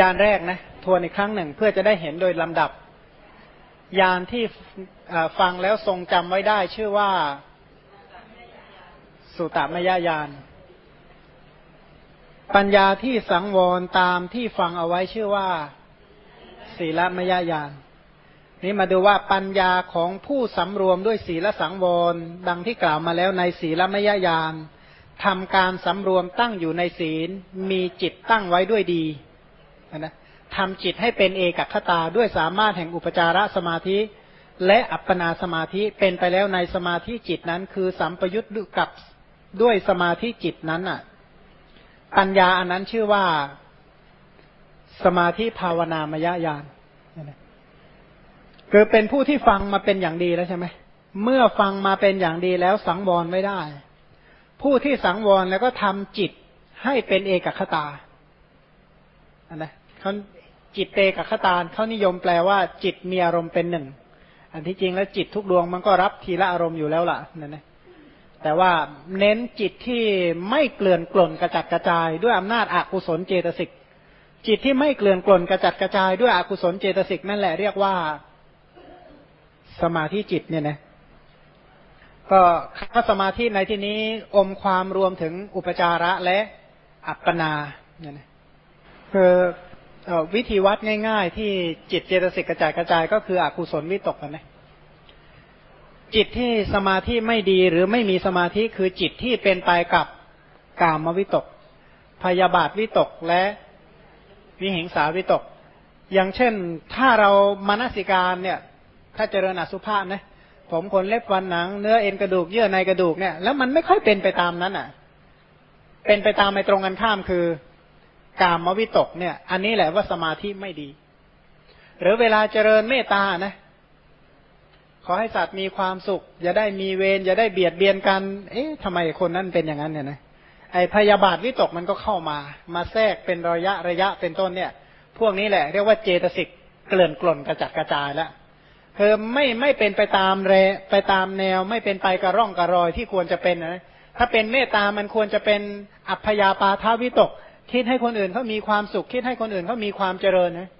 ยานแรกนะทวนอีกครั้งหนึ่งเพื่อจะได้เห็นโดยลำดับ ยานที่ฟังแล้วทรงจำไว้ได้ชื่อว่าสุตมยาญาณปัญญาที่สังวรตามที่ฟังเอาไว้ชื่อว่าศีลมยาญาณนี้มาดูว่าปัญญาของผู้สำรวมด้วยศีลสังวรดังที่กล่าวมาแล้วในศีลมยาญาณทำการสำรวมตั้งอยู่ในศีลมีจิตตั้งไว้ด้วยดี นะทำจิตให้เป็นเอกคตาด้วยสามารถแห่งอุปจารสมาธิ และอัปปนาสมาธิเป็นไปแล้วในสมาธิจิตนั้น คือสัมปยุตกับด้วยสมาธิจิตนั้นอะ ปัญญาอันนั้นชื่อว่าสมาธิภาวนามยญาณคือเป็นผู้ที่ฟังมาเป็นอย่างดีแล้วใช่ไหมเมื่อฟังมาเป็นอย่างดีแล้วสังวรไม่ได้ ผู้ที่สังวรแล้วก็ทำจิตให้เป็นเอกคตา นนะเขาจิตเตกับขตาเขานิยมแปลว่า จิตมีอารมณ์เป็นหนึ่ง อันที่จริงแล้วจิตทุกดวงมันก็รับทีละอารมณ์อยู่แล้วล่ะนั่นนะแต่ว่าเน้นจิตที่ไม่เกลื่อนกล่นกระจัดกระจาย ด้วยอำนาจอกุศลเจตสิกจิตที่ไม่เกลื่อนกล่นกระจัดกระจายด้วยอกุศลเจตสิกนั่นแหละเรียกว่าสมาธิจิตเนี่ยนะก็คำสมาธิในที่นี้อมความรวมถึงอุปจาระและอัปปนาเนี่ยนะ คือวิธีวัดง่าย ๆ ที่จิตเจตสิกกระจายกระจายก็คืออกุศลวิตกนะจิตที่สมาธิไม่ดีหรือไม่มีสมาธิคือจิตที่เป็นไปกับกามวิตก พยาบาทวิตกและวิหิงสาวิตก อย่างเช่นถ้าเรามานสิการเนี่ย ถ้าเจริญอสุภาพนะผมขนเล็บวันหนังเนื้อเอ็นกระดูกเยื่อในกระดูกเนี่ยแล้วมันไม่ค่อยเป็นไปตามนั้นอะ เป็นไปตามในตรงกันข้ามคือ กามวิตกเนี่ย อันนี้แหละว่าสมาธิไม่ดี หรือเวลาเจริญเมตตานะ ขอให้สัตว์มีความสุข อย่าได้มีเวรอย่าได้เบียดเบียนกัน เอ๊ะทำไมคนนั้นเป็นอย่างนั้นเนี่ยนะไอพยาบาทวิตกมันก็เข้ามา มาแทรกเป็นระยะระยะเป็นต้นเนี่ย พวกนี้แหละ เรียกว่าเจตสิกเกลื่อนกล่นกระจัดกระจายแล้วคือไม่ไม่เป็นไปตามเรไปตามแนว ไม่เป็นไปกระร่องกระรอยที่ควรจะเป็นนะถ้าเป็นเมตตามันควรจะเป็นอัพยาปาทาวิตก คิดให้คนอื่นเขามีความสุข คิดให้คนอื่นเขามีความเจริญนะ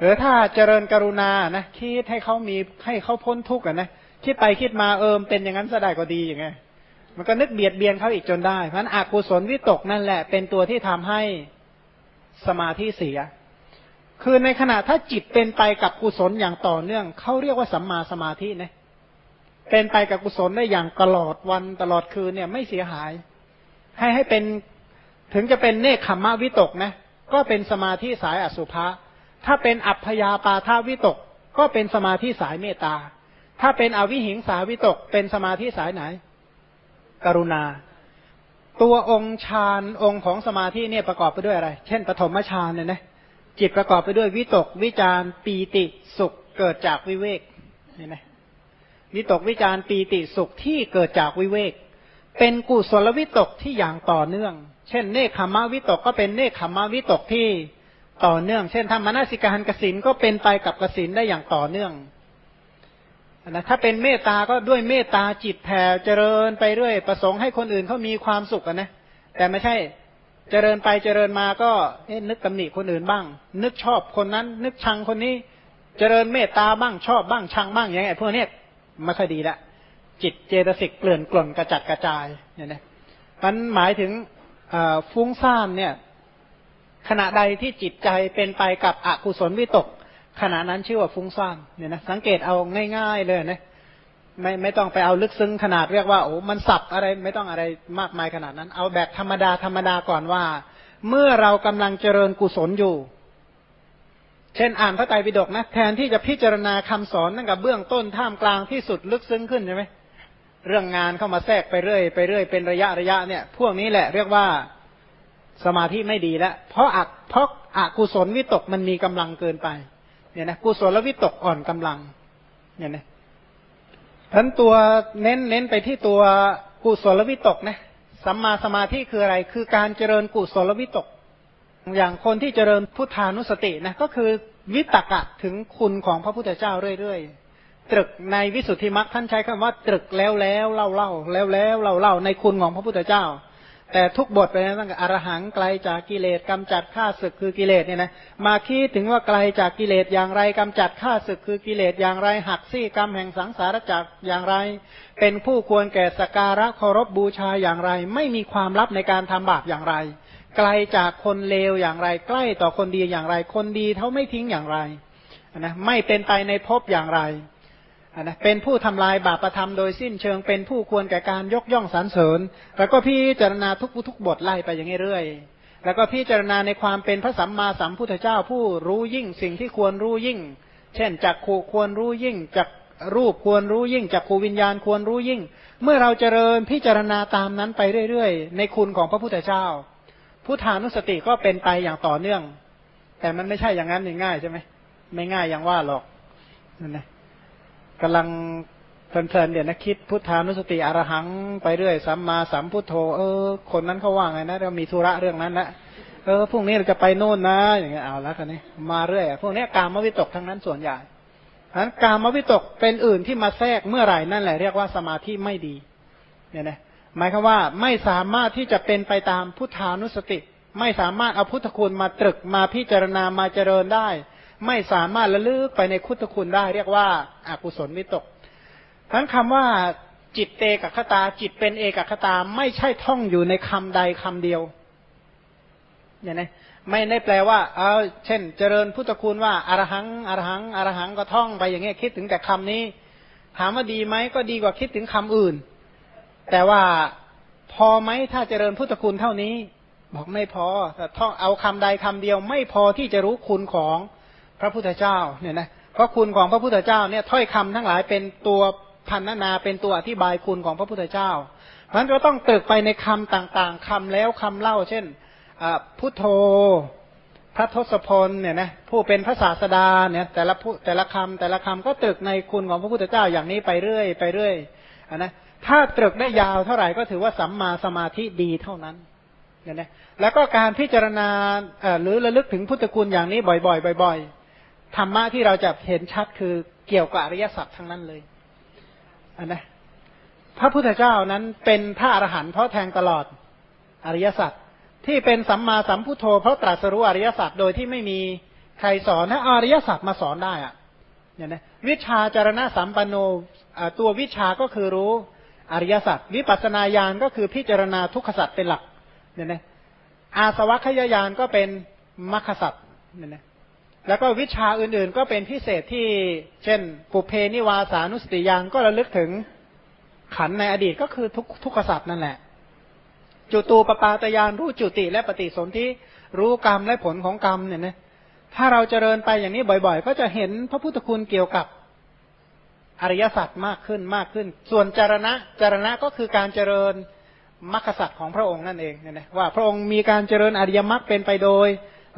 หรือถ้าเจริญกรุณานะคิดให้เขามีให้เขาพ้นทุกข์อะนะคิดไปคิดมาเอิมเป็นอย่างนั้นซะได้ก็ดีอย่างไงมันก็นึกเบียดเบียนเขาอีกจนได้เพราะนั้นอกุศลวิตกนั่นแหละ เป็นตัวที่ทำให้สมาธิเสีย คือในขณะถ้าจิตเป็นไปกับกุศลอย่างต่อเนื่องเขาเรียกว่าสัมมาสมาธินะเป็นไปกับกุศลได้อย่างตลอดวันตลอดคืนเนี่ยไม่เสียหาย ให้ให้เป็น ถึงจะเป็นเนคขมมะวิตกนะก็เป็นสมาธิสายอสุภะถ้าเป็นอัพยาปาทาวิตก ก็เป็นสมาธิสายเมตตา ถ้าเป็นอวิหิงสาวิตก เป็นสมาธิสายไหน กรุณา ตัวองค์ฌานองค์ของสมาธิเนี่ยประกอบไปด้วยอะไร เช่นปฐมฌานเนี่ยนะจิตประกอบไปด้วยวิตก วิจารปีติสุขเกิดจากวิเวกเนี่ยนะวิตกวิจารปีติสุขที่เกิดจากวิเวก เป็นกุศลวิตกที่อย่างต่อเนื่อง เช่น เนคขมวิตกก็เป็นเนคขมวิตกที่ต่อเนื่อง เช่นทำมนสิการกสินก็เป็นไปกับกสินได้อย่างต่อเนื่องนะถ้าเป็นเมตตาก็ด้วยเมตตาจิตแผ่เจริญไปเรื่อย ประสงค์ให้คนอื่นเขามีความสุขนะแต่ไม่ใช่เจริญไปเจริญมาก็เอ๊นึกตำหนิคนอื่นบ้าง นึกชอบคนนั้น นึกชังคนนี้ เจริญเมตตาบ้างชอบบ้างชังบ้างอย่างไงพวกนี้ไม่ค่อยดีละ จิตเจตสิกเกลื่อนกล่นกระจัดกระจายเนี่ยนะมันหมายถึงฟุ้งซ่านเนี่ย ขณะใดที่จิตใจเป็นไปกับอกุศลวิตก ขณะนั้นชื่อว่าฟุ้งซ่านเนี่ยนะสังเกตเอาง่าย ๆ เลยนะไม่ไม่ต้องไปเอาลึกซึ้งขนาดเรียกว่าโอ้มันสับอะไรไม่ต้องอะไรมากมายขนาดนั้น เอาแบบธรรมดาธรรมดาก่อนว่า เมื่อเรากำลังเจริญกุศลอยู่ เช่นอ่านพระไตรปิฎกนะแทนที่จะพิจารณาคำสอนนั่นกับเบื้องต้นท่ามกลางที่สุดลึกซึ้งขึ้นใช่ไหม เรื่องงานเข้ามาแทรกไปเรื่อยไปเรื่อยเป็นระยะระยะเนี่ย พวกนี้แหละเรียกว่าสมาธิไม่ดีแล้วเพราะอักเพราะอกุศลวิตกมันมีกำลังเกินไป เนี่ยนะกุศลวิตกอ่อนกำลัง เนี่ยนะทั้นตัวเน้นเน้นไปที่ตัวกุศลวิตกนะสัมมาสมาธิคืออะไร คือการเจริญกุศลวิตก อย่างคนที่เจริญพุทธานุสตินะก็คือวิตกะถึงคุณของพระพุทธเจ้าเรื่อยๆ ตรึกในวิสุทธิมรรคท่านใช้คำว่า ตรึกแล้วแล้วเล่าเล่าแล้วแล้วเล่าเล่าในคุณของพระพุทธเจ้า แต่ทุกบทไปนะตั้งแต่อรหังไกลจากกิเลสกำจัดข้าศึกคือกิเลสเนี่ยนะมาคิดถึงว่าไกลจากกิเลสอย่างไรกำจัดข้าศึกคือกิเลสอย่างไรหักซี่กรรมแห่งสังสารจักรอย่างไร เป็นผู้ควรแก่สการะเคารพบูชาอย่างไร ไม่มีความลับในการทำบาปอย่างไร ไกลจากคนเลวอย่างไร ใกล้ต่อคนดีอย่างไร คนดีเขาไม่ทิ้งอย่างไรนะไม่เป็นไปในภพอย่างไร นะเป็นผู้ทำลายบาปประธรรมโดยสิ้นเชิงเป็นผู้ควรแก่การยกย่องสรรเสริญ แล้วก็พิจารณาทุกทุกบทไล่ไปอย่างนี้เรื่อยแล้วก็พิจารณาในความเป็นพระสัมมาสัมพุทธเจ้าผู้รู้ยิ่งสิ่งที่ควรรู้ยิ่ง เช่นจักขูควรรู้ยิ่งจักรูปควรรู้ยิ่งจักขูวิญญาณควรรู้ยิ่ง เมื่อเราเจริญพิจารณาตามนั้นไปเรื่อยๆ ในคุณของพระพุทธเจ้า พุทธานุสติก็เป็นไปอย่างต่อเนื่อง แต่มันไม่ใช่อย่างนั้นง่ายใช่ไหมไม่ง่ายอย่างว่าหรอกนั่นนะ กำลังเพลินๆเดี๋ยวนะคิดพุทธานุสติอรหังไปเรื่อยสัมมาสัมพุทโธเออคนนั้นเขาว่าไงนะเรามีธุระเรื่องนั้นละเออพรุ่งนี้เราจะไปโน่นนะอย่างเงี้ยเอาล้วกันนี่มาเรื่อยพวกนี้กามวิตกทั้งนั้นส่วนใหญ่ฉะนั้นกามวิตกเป็นอื่นที่มาแทรกเมื่อไหร่นั่นแหละเรียกว่าสมาธิไม่ดีเนี่ยนะหมายความว่าไม่สามารถที่จะเป็นไปตามพุทธานุสติ ไม่สามารถเอาพุทธคุณมาตรึกมาพิจารณามาเจริญได้ ไม่สามารถระลึกไปในคุตคุณได้ เรียกว่าอากุศลวิตก ทั้งคำว่าจิตเตกคตา จิตเป็นเอกคตาไม่ใช่ท่องอยู่ในคำใดคำเดียวอย่างนี้ไม่ได้แปลว่า เอาเช่น เจริญพุทธคุณว่าอารหังอารหังอารหังก็ท่องไปอย่างเงี้ยคิดถึงแต่คำนี้ ถามว่าดีไหมก็ดีกว่าคิดถึงคำอื่น แต่ว่าพอไหมถ้าเจริญพุทธคุณเท่านี้ บอกไม่พอแต่ท่องเอาคำใดคำเดียว ไม่พอที่จะรู้คุณของ พระพุทธเจ้าเนี่ยนะเพราะคุณของพระพุทธเจ้าเนี่ยถ้อยคำทั้งหลายเป็นตัวพันนาเป็นตัวอธิบายคุณของพระพุทธเจ้าเพราะฉะนั้นก็ต้องตึกไปในคำต่างๆคำแล้วคำเล่า เช่นพุทโธพระทศพลเนี่ยนะผู้เป็นพระศาสดาเนี่ยแต่ละผู้แต่ละคำแต่ละคำก็ตึกในคุณของพระพุทธเจ้าอย่างนี้ไปเรื่อยไปเรื่อยนะถ้าตรึกได้ยาวเท่าไหร่ก็ถือว่าสัมมาสมาธิดีเท่านั้นเนี่ยนะแล้วก็การพิจารณาหรือระลึกถึงพุทธคุณอย่างนี้บ่อยๆบ่อยๆ ธรรมะที่เราจะเห็นชัดคือเกี่ยวกับอริยสัจทั้งนั้นเลยอันนะพระพุทธเจ้านั้นเป็นพระอรหันต์เพราะแทงตลอดอริยสัจที่เป็นสัมมาสัมพุทโธเพราะตรัสรู้อริยสัจโดยที่ไม่มีใครสอนนะอริยสัจมาสอนได้อะเนี่ยนะวิชาจารณะสัมปันโนตัววิชาก็คือรู้อริยสัจวิปัสนาญาณก็คือพิจารณาทุกขสัจเป็นหลักเนี่ยนะอาสวัคยายานก็เป็นมรรคสัจเนี่ยนะ แล้วก็วิชาอื่นๆ ก็เป็นพิเศษที่ เช่น ปุเพนิวาสานุสติยานก็ระลึกถึงขันในอดีตก็คือทุกทุกขสัตว์นั่นแหละ จุตูปปาตยานรู้จุติและปฏิสนธิรู้กรรมและผลของกรรมเนี่ยนะถ้าเราเจริญไปอย่างนี้บ่อยๆ ก็จะเห็นพระพุทธคุณเกี่ยวกับอริยสัจมากขึ้นมากขึ้น ส่วนจารณะจารณะก็คือการเจริญมรรคสัจของพระองค์นั่นเองเนี่ยนะว่าพระองค์มีการเจริญอริยมรรคเป็นไปโดย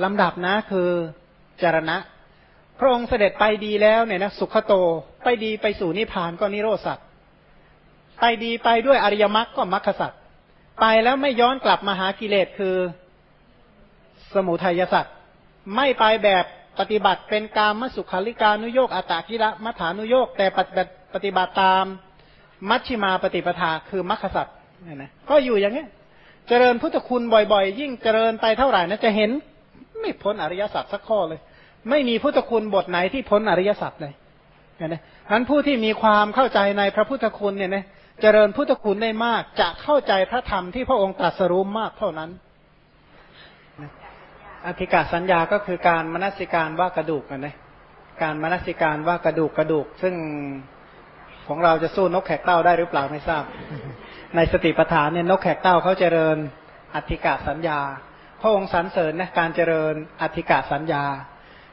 ลำดับนะคือ จารณะ พระองค์เสด็จไปดีแล้วเนี่ยนะสุขโต ไปดีไปสู่นิพพานก็นิโรธสัตว์ไปดีไปด้วยอริยมรรคก็มรรคสัตว์ไปแล้วไม่ย้อนกลับมาหากิเลสคือสมุทัยสัตว์ไม่ไปแบบปฏิบัติเป็นกามมสุขาริกานุโยกอัตตากิระมัฐานุโยกแต่ปฏิบัติปฏิบัติตามมัชชิมาปฏิปทาคือมรรคสัตว์เนี่ยนะ ก็อยู่อย่างนี้เจริญพุทธคุณบ่อยๆ ยิ่งเจริญไปเท่าไหร่นะจะเห็นไม่พ้นอริยสัจสักข้อเลย ไม่มีพุทธคุณบทไหนที่พ้นอริยสัจเลยเห็นไหมทั้นผู้ที่มีความเข้าใจในพระพุทธคุณเนี่ยนะเจริญพุทธคุณได้มาก จะเข้าใจพระธรรมที่พระองค์ตรัสรู้มากเท่านั้น อธิกาสัญญาก็คือการมนสิการว่ากระดูกนะการมนสิการว่ากระดูกกระดูก ซึ่งของเราจะสู้นกแขกเต้าได้หรือเปล่าไม่ทราบ ในสติปัฏฐานเนี่ยนกแขกเต้าเขาเจริญอธิกาสัญญา พระองค์สรรเสริญนะการเจริญอธิกาสัญญา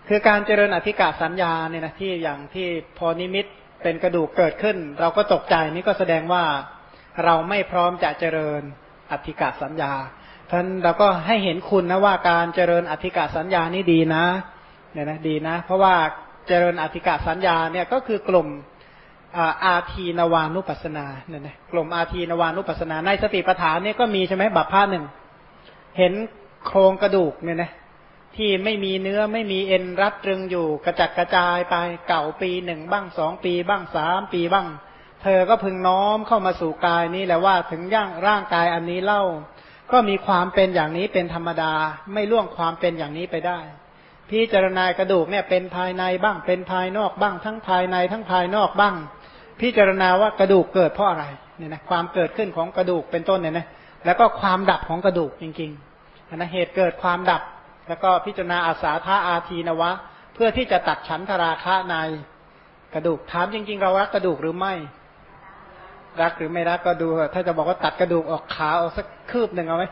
คือการเจริญอธิกาสัญญาเนี่ยนะที่อย่างที่พอนิมิตเป็นกระดูกเกิดขึ้น เราก็ตกใจนี่ก็แสดงว่าเราไม่พร้อมจะเจริญอธิกาสัญญาท่านเราก็ให้เห็นคุณนะว่าการเจริญอธิกาสัญญานี่ดีนะเนี่ยนะดีนะ เพราะว่าเจริญอธิกาสัญญาเนี่ยก็คือกลุ่มอาทีนวานุปัสนาเนี่ยนะกลุ่มอาทีนวานุปัสนา ในสติปัฏฐานเนี่ยก็มีใช่ไหมบัพพาหนึ่งเห็นโครงกระดูกเนี่ยนะ ที่ไม่มีเนื้อไม่มีเอ็นรัดตรึงอยู่ กระจัดกระจายไปเก่าปีหนึ่งบ้างสองปีบ้างสามปีบ้าง เธอก็พึงน้อมเข้ามาสู่กายนี้แหละว่าถึงย่างร่างกายอันนี้เล่า ก็มีความเป็นอย่างนี้เป็นธรรมดา ไม่ล่วงความเป็นอย่างนี้ไปได้ พิจารณากระดูกเนี่ยเป็นภายในบ้างเป็นภายนอกบ้าง ทั้งภายในทั้งภายนอกบ้าง พิจารณาว่ากระดูกเกิดเพราะอะไรเนี่ยนะความเกิดขึ้นของกระดูกเป็นต้นเนี่ยนะแล้วก็ความดับของกระดูกจริงๆนะเหตุเกิดความดับ แล้วก็พิจารณาอาสาธาอาทีนวะ เพื่อที่จะตัดฉันทราคะในกระดูกถามจริง ๆ เรารักกระดูกหรือไม่ รักหรือไม่รักก็ดู ถ้าจะบอกว่าตัดกระดูกออกขาออกสักคืบหนึ่งเอาไหม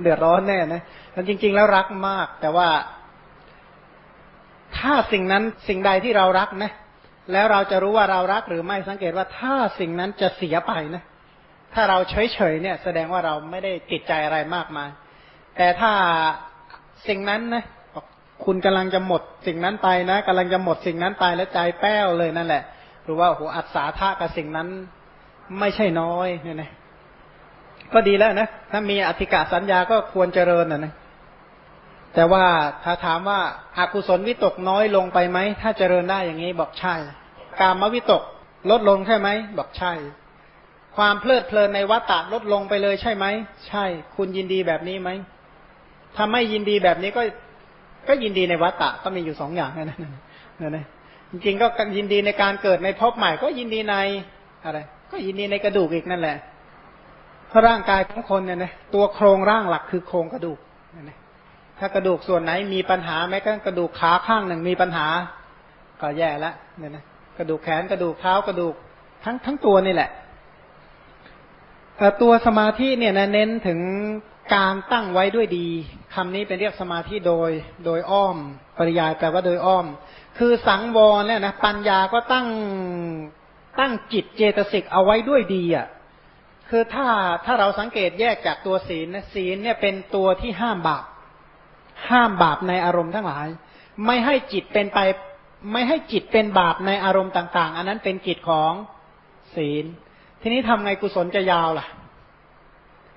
เดือดร้อนแน่นะแต่จริง ๆ แล้วรักมาก แต่ว่า ถ้าสิ่งนั้นสิ่งใดที่เรารักนะ แล้วเราจะรู้ว่าเรารักหรือไม่สังเกตว่าถ้าสิ่งนั้นจะเสียไปนะ ถ้าเราเฉยๆเนี่ย แสดงว่าเราไม่ได้ติดใจอะไรมากมาย แต่ถ้า สิ่งนั้นนะคุณกำลังจะหมดสิ่งนั้นไปนะกำลังจะหมดสิ่งนั้นไปแล้วใจแป้วเลยนั่นแหละหรือว่าโหอัศาธากับสิ่งนั้นไม่ใช่น้อยเนี่ยนะก็ดีแล้วนะถ้ามีอธิกาสัญญาก็ควรเจริญนะนะแต่ว่าถ้าถามว่าอากุศลวิตกน้อยลงไปไหมถ้าเจริญได้อย่างนี้บอกใช่ กามวิตกลดลงใช่ไหมบอกใช่ ความเพลิดเพลินในวัฏฏะลดลงไปเลยใช่ไหมใช่ คุณยินดีแบบนี้ไหม ถ้าไม่ยินดีแบบนี้ก็ก็ยินดีในวัฏฏะก็มีอยู่สองอย่างนั่นนะนะจริงๆก็ยินดีในการเกิดในภพใหม่ ก็ยินดีในอะไร ก็ยินดีในกระดูกอีกนั่นแหละเพราะร่างกายของคนเนี่ยนะตัวโครงร่างหลักคือโครงกระดูกนั่นนะถ้ากระดูกส่วนไหนมีปัญหาแม้กระทั่งกระดูกขาข้างหนึ่งมีปัญหา ก็แย่ละเนี่ยนะกระดูกแขนกระดูกเท้ากระดูกทั้งทั้งตัวนี่แหละตัวสมาธิเนี่ยนะเน้นถึง การตั้งไว้ด้วยดีคำนี้เป็นเรียกสมาธิโดย โดยอ้อม ปริยายแปลว่าโดยอ้อม คือสังวรเนี่ยนะปัญญาก็ตั้งตั้งจิตเจตสิกเอาไว้ด้วยดีอะคือถ้าถ้าเราสังเกตแยกจากตัวศีลนะศีลเนี่ยเป็นตัวที่ห้ามบาปห้ามบาปในอารมณ์ทั้งหลาย ไม่ให้จิตเป็นไป ไม่ให้จิตเป็นบาปในอารมณ์ต่าง ๆ อันนั้นเป็นกิจของศีล ทีนี้ทำไงกุศลจะยาวล่ะ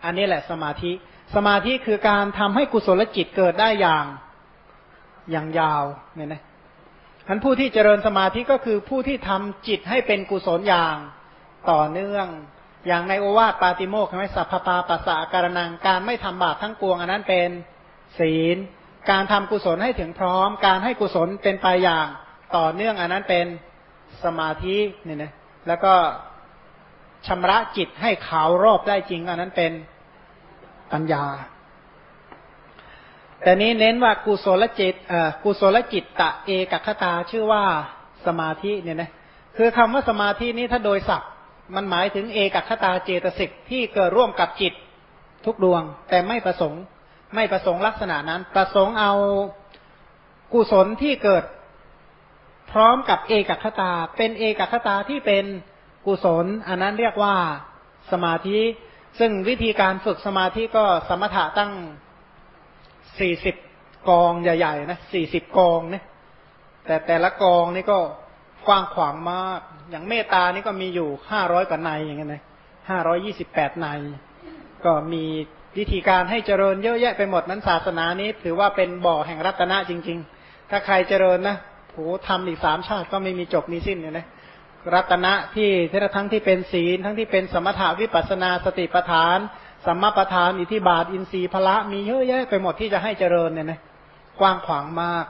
อันนี้แหละสมาธิ สมาธิคือการทำให้กุศลจิตเกิดได้อย่างอย่างยาวเนี่ยนะท่านผู้ที่เจริญสมาธิก็คือผู้ที่ทำจิตให้เป็นกุศลอย่างต่อเนื่อง อย่างในโอวาทปาติโมกข์ใช่ไหมสัพพปาปัสสะการนังการไม่ทำบาปทั้งปวง อันนั้นเป็นศีล การทำกุศลให้ถึงพร้อม การให้กุศลเป็นไปอย่างต่อเนื่องอันนั้นเป็นสมาธิเนี่ยนะแล้วก็ชำระจิตให้ขาวรอบได้จริง อันนั้นเป็น ปัญญา แต่นี้เน้นว่ากุศลจิตกุศลจิตตะเอกคตาชื่อว่าสมาธิเนี่ยนะคือคำว่าสมาธินี้ถ้าโดยศัพท์ มันหมายถึงเอกคตาเจตสิกที่เกิดร่วมกับจิตทุกดวง แต่ไม่ประสงค์ ไม่ประสงค์ลักษณะนั้น ประสงค์เอากุศลที่เกิดพร้อมกับเอกคตา เป็นเอกคตาที่เป็นกุศล อันนั้นเรียกว่าสมาธิ ซึ่งวิธีการฝึกสมาธิก็สมถะตั้งสี่สิบกองใหญ่ๆนะสี่สิบกองเนี่ยแต่แต่ละกองนี่ก็กว้างขวางมาก อย่างเมตตานี่ก็มีอยู่ห้าร้อยกว่าในอย่างเงี้ยนะห้าร้อยี่สิบแปดใน ก็มีวิธีการให้เจริญเยอะแยะไปหมดนั้นศาสนานี้ ถือว่าเป็นบ่อแห่งรัตนะจริง ๆ ถ้าใครเจริญนะโหทำอีกสามชาติก็ไม่มีจบมีสิ้นเลยนะ รัตนะที่ทั้งที่เป็นศีลทั้งที่เป็นสมถาวิปัสนาสติปัฏฐาน สัมมาปัฏฐานอิทิบาท อินทรีย์พละมีเยอะแยะไปหมดที่จะให้เจริญเนี่ยนะกว้างขวางมาก